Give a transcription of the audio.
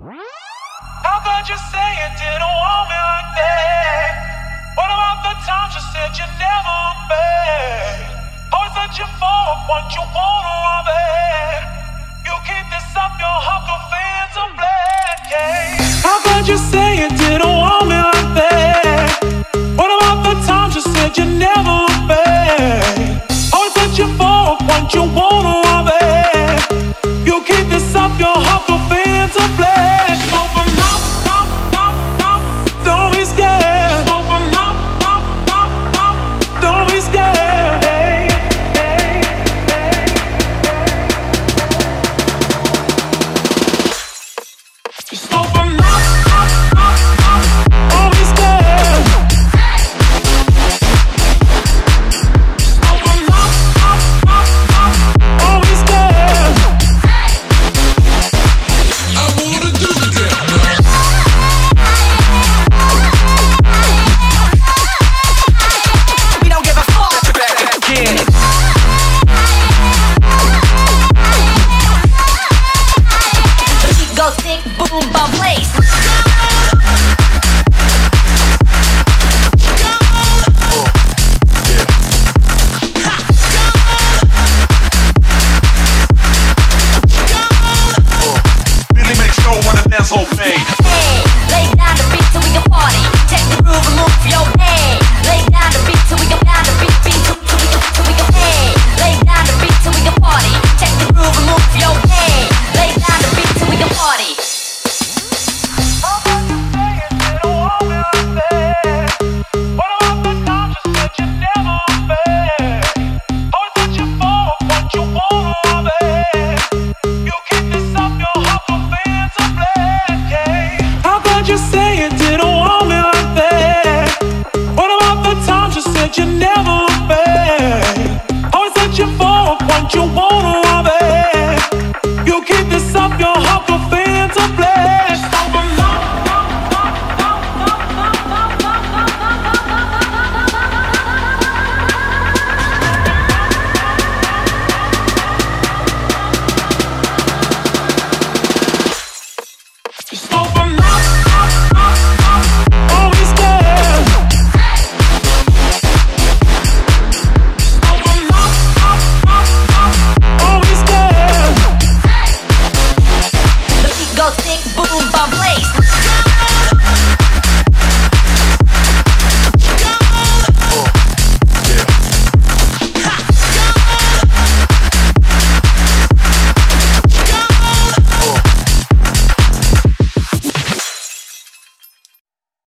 How could you say you didn't want me like that? What about the times you said you never look back? Always let you fall up once you wanna run it. You keep this up, your hunger fans are black. Yeah. How could you say you didn't want me like that? What about the times you said you never look back? Always let you fall up once you wanna run it. You keep this up, your hunger fans are black. but you never